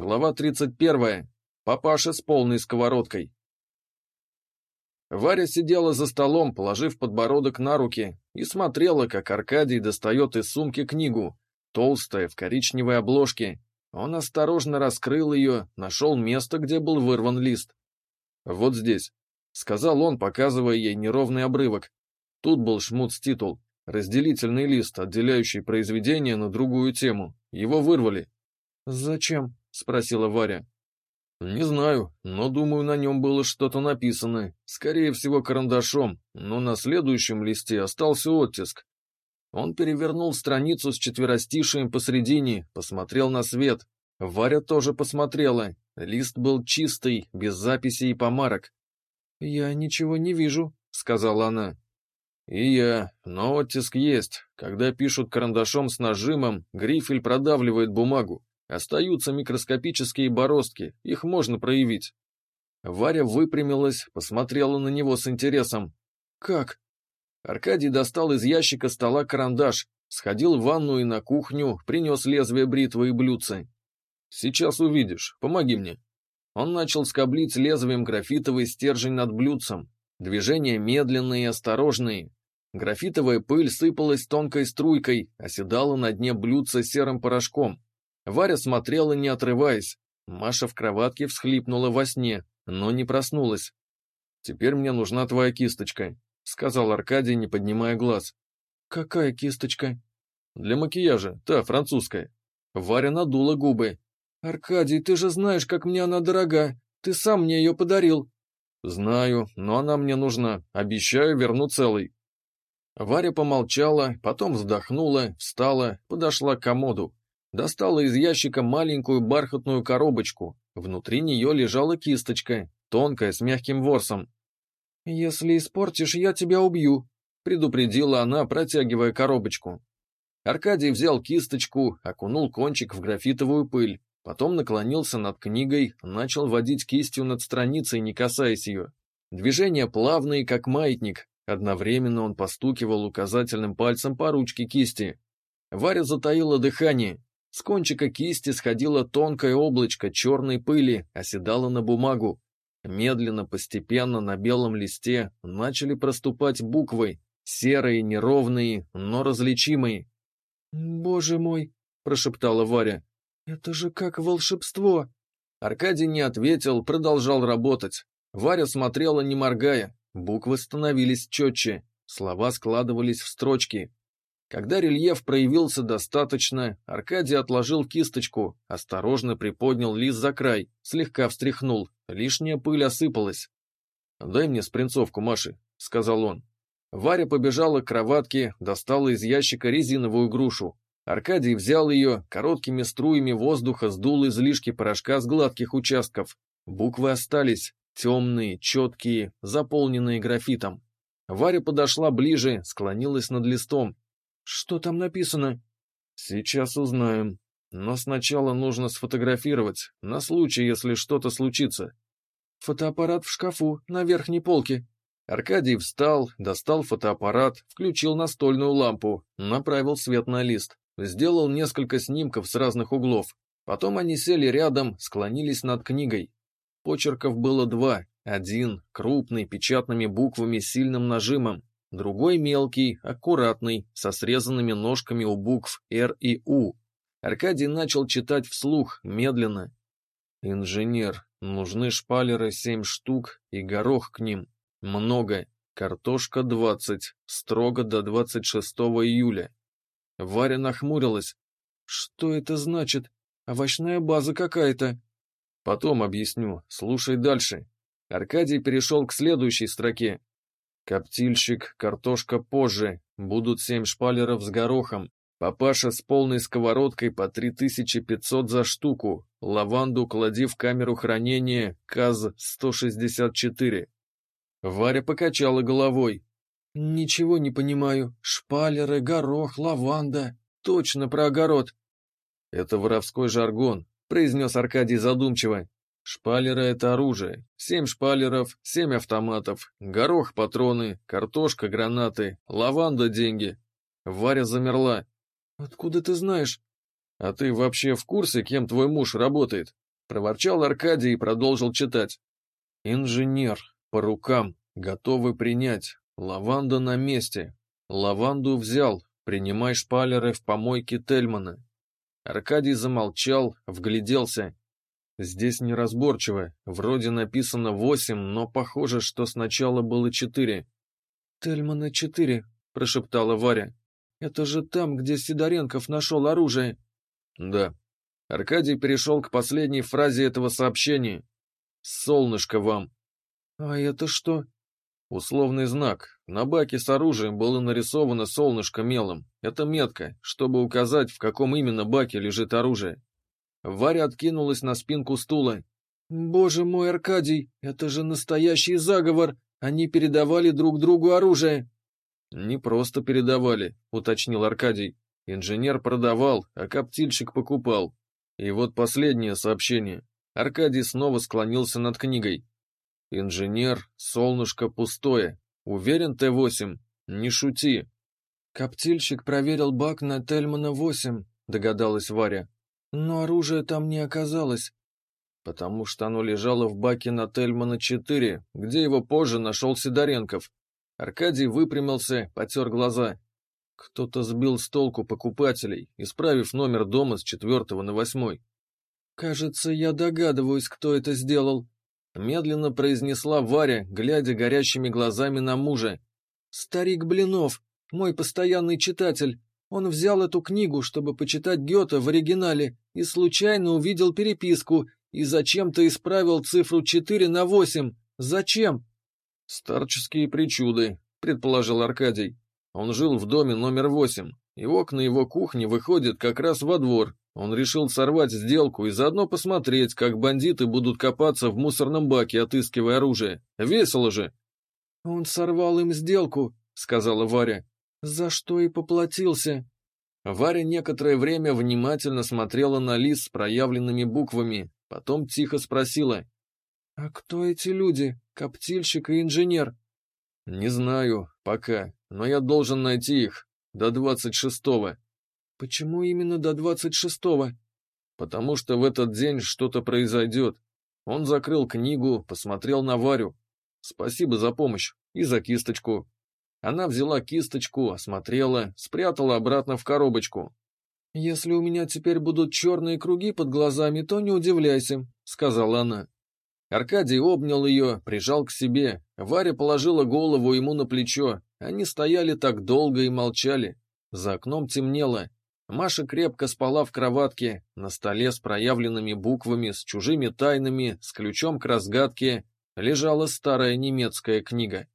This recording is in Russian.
Глава 31. Папаша с полной сковородкой. Варя сидела за столом, положив подбородок на руки, и смотрела, как Аркадий достает из сумки книгу, толстая, в коричневой обложке. Он осторожно раскрыл ее, нашел место, где был вырван лист. «Вот здесь», — сказал он, показывая ей неровный обрывок. Тут был шмуц-титул, разделительный лист, отделяющий произведение на другую тему. Его вырвали. «Зачем?» — спросила Варя. «Не знаю, но, думаю, на нем было что-то написано. Скорее всего, карандашом, но на следующем листе остался оттиск. Он перевернул страницу с четверостишием посредине, посмотрел на свет. Варя тоже посмотрела. Лист был чистый, без записей и помарок. «Я ничего не вижу», — сказала она. «И я, но оттиск есть. Когда пишут карандашом с нажимом, грифель продавливает бумагу. Остаются микроскопические бороздки, их можно проявить. Варя выпрямилась, посмотрела на него с интересом. «Как?» Аркадий достал из ящика стола карандаш, сходил в ванну и на кухню, принес лезвие бритвы и блюдце. «Сейчас увидишь, помоги мне». Он начал скоблить лезвием графитовый стержень над блюдцем. Движения медленные и осторожные. Графитовая пыль сыпалась тонкой струйкой, оседала на дне блюдца серым порошком. Варя смотрела, не отрываясь. Маша в кроватке всхлипнула во сне, но не проснулась. «Теперь мне нужна твоя кисточка», — сказал Аркадий, не поднимая глаз. «Какая кисточка?» «Для макияжа, та, французская». Варя надула губы. «Аркадий, ты же знаешь, как мне она дорога. Ты сам мне ее подарил». «Знаю, но она мне нужна. Обещаю, верну целый». Варя помолчала, потом вздохнула, встала, подошла к комоду. Достала из ящика маленькую бархатную коробочку. Внутри нее лежала кисточка, тонкая, с мягким ворсом. «Если испортишь, я тебя убью», — предупредила она, протягивая коробочку. Аркадий взял кисточку, окунул кончик в графитовую пыль, потом наклонился над книгой, начал водить кистью над страницей, не касаясь ее. Движения плавные, как маятник, одновременно он постукивал указательным пальцем по ручке кисти. Варя затаила дыхание, с кончика кисти сходило тонкое облачко черной пыли, оседало на бумагу. Медленно, постепенно на белом листе начали проступать буквы, серые, неровные, но различимые. «Боже мой!» — прошептала Варя. «Это же как волшебство!» Аркадий не ответил, продолжал работать. Варя смотрела, не моргая. Буквы становились четче, слова складывались в строчки. Когда рельеф проявился достаточно, Аркадий отложил кисточку, осторожно приподнял лист за край, слегка встряхнул, лишняя пыль осыпалась. «Дай мне спринцовку, Маши», — сказал он. Варя побежала к кроватке, достала из ящика резиновую грушу. Аркадий взял ее, короткими струями воздуха сдул излишки порошка с гладких участков. Буквы остались, темные, четкие, заполненные графитом. Варя подошла ближе, склонилась над листом, что там написано? Сейчас узнаем. Но сначала нужно сфотографировать, на случай, если что-то случится. Фотоаппарат в шкафу, на верхней полке. Аркадий встал, достал фотоаппарат, включил настольную лампу, направил свет на лист, сделал несколько снимков с разных углов. Потом они сели рядом, склонились над книгой. Почерков было два. Один, крупный, печатными буквами с сильным нажимом, другой мелкий, аккуратный, со срезанными ножками у букв «Р» и «У». Аркадий начал читать вслух, медленно. «Инженер, нужны шпалеры семь штук и горох к ним. Много. Картошка двадцать, строго до двадцать шестого июля». Варя нахмурилась. «Что это значит? Овощная база какая-то». «Потом объясню. Слушай дальше». Аркадий перешел к следующей строке. Коптильщик, картошка позже, будут семь шпалеров с горохом, папаша с полной сковородкой по 3500 за штуку, лаванду клади в камеру хранения КАЗ-164. Варя покачала головой. «Ничего не понимаю. Шпалеры, горох, лаванда. Точно про огород». «Это воровской жаргон», — произнес Аркадий задумчиво. Шпалеры — это оружие. Семь шпалеров, семь автоматов, горох — патроны, картошка — гранаты, лаванда — деньги. Варя замерла. «Откуда ты знаешь?» «А ты вообще в курсе, кем твой муж работает?» Проворчал Аркадий и продолжил читать. «Инженер, по рукам, готовы принять. Лаванда на месте. Лаванду взял. Принимай шпалеры в помойке Тельмана». Аркадий замолчал, вгляделся. Здесь неразборчиво. Вроде написано восемь, но похоже, что сначала было четыре. «Тельмана четыре», — прошептала Варя. «Это же там, где Сидоренков нашел оружие». «Да». Аркадий перешел к последней фразе этого сообщения. «Солнышко вам». «А это что?» Условный знак. На баке с оружием было нарисовано солнышко мелом. Это метка, чтобы указать, в каком именно баке лежит оружие. Варя откинулась на спинку стула. «Боже мой, Аркадий, это же настоящий заговор! Они передавали друг другу оружие!» «Не просто передавали», — уточнил Аркадий. «Инженер продавал, а коптильщик покупал. И вот последнее сообщение. Аркадий снова склонился над книгой. «Инженер, солнышко пустое. Уверен, Т-8? Не шути». «Коптильщик проверил бак на Тельмана-8», — догадалась Варя. «Но оружия там не оказалось». «Потому что оно лежало в баке на Тельмана-4, где его позже нашел Сидоренков». Аркадий выпрямился, потер глаза. Кто-то сбил с толку покупателей, исправив номер дома с четвертого на восьмой. «Кажется, я догадываюсь, кто это сделал», Медленно произнесла Варя, глядя горящими глазами на мужа. «Старик Блинов, мой постоянный читатель. Он взял эту книгу, чтобы почитать Гёте в оригинале, и случайно увидел переписку, и зачем-то исправил цифру 4 на 8. Зачем?» «Старческие причуды», — предположил Аркадий. Он жил в доме номер 8, и окна его кухни выходят как раз во двор, он решил сорвать сделку и заодно посмотреть, как бандиты будут копаться в мусорном баке, отыскивая оружие. Весело же. «Он сорвал им сделку», — сказала Варя. «За что и поплатился». Варя некоторое время внимательно смотрела на лист с проявленными буквами, потом тихо спросила. «А кто эти люди? Коптильщик и инженер?» «Не знаю, пока, но я должен найти их. До двадцать шестого». Почему именно до двадцать шестого? Потому что в этот день что-то произойдет. Он закрыл книгу, посмотрел на Варю. Спасибо за помощь и за кисточку. Она взяла кисточку, осмотрела, спрятала обратно в коробочку. «Если у меня теперь будут черные круги под глазами, то не удивляйся», — сказала она. Аркадий обнял ее, прижал к себе. Варя положила голову ему на плечо. Они стояли так долго и молчали. За окном темнело. Маша крепко спала в кроватке, на столе с проявленными буквами, с чужими тайнами, с ключом к разгадке, лежала старая немецкая книга.